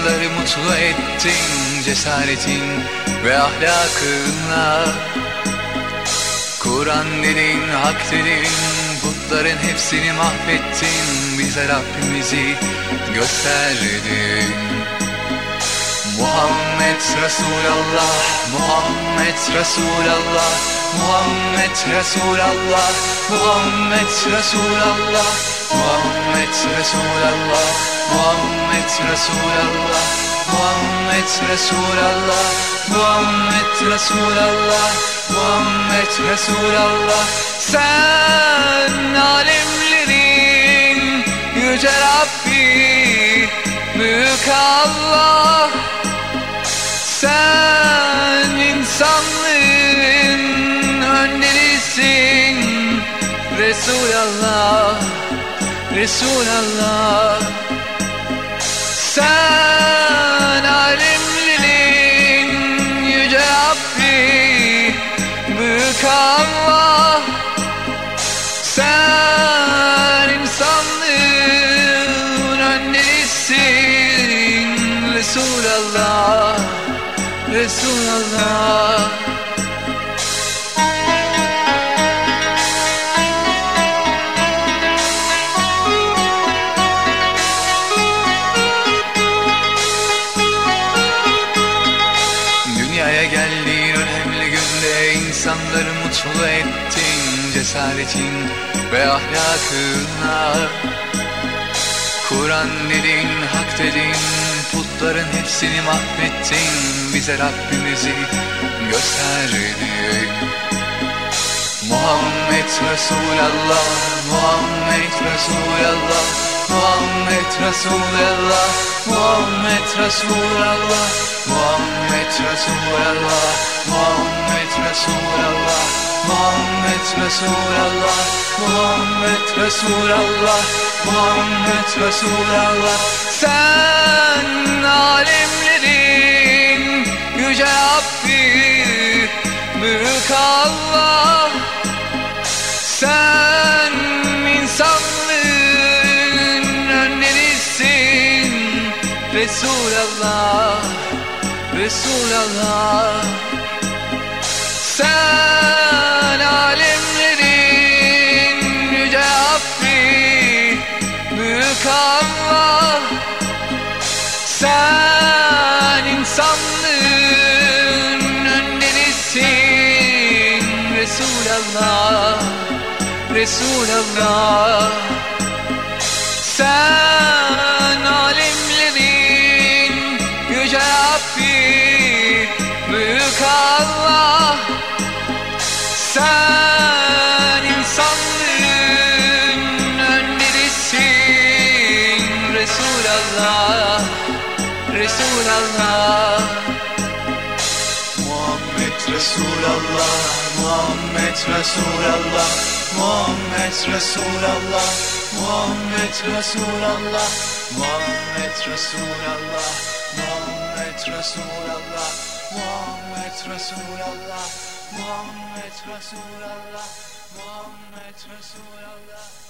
insanları mutlu ettin Cesaretin ve ahlakınla. Kur'an dedin, hak dedin Putların hepsini mahvettin. Bize Rabbimizi gösterdin. Muhammed Resulallah Muhammed Resulallah Muhammed Resulallah Muhammed Resulallah Muhammed Resulallah Muhammed Resulallah Muhammed Resulallah Muhammed Resulallah Muhammed Resulallah. Sen alemlerin yüce Rabbi Büyük Allah Resulallah Sen alemlerin yüce Rabbi Büyük Allah. Sen insanlığın önderisin Resulallah Resulallah günde insanları mutlu ettin Cesaretin ve ahlakınla Kur'an dedin, hak dedin Putların hepsini mahvettin. Bize Rabbimizi gösterdin Muhammed Resulallah Muhammed Resulallah Muhammed Resulallah Muhammed Resulallah Muhammed Resulallah Muhammed Resulallah Muhammed Resulallah Muhammed Resulallah Muhammed Resulallah Sen Resulallah Resulallah. Sen alemlerin yüce Rabbi Büyük Allah. Sen insanlığın önderisin Resulallah Resulallah Resulallah. Muhammed Resulallah Muhammed Resulallah Muhammed Resulallah Muhammed Resulallah Muhammed Resulallah Muhammed Resulallah Muhammed Resulallah Muhammed Resulallah Muhammed Resulallah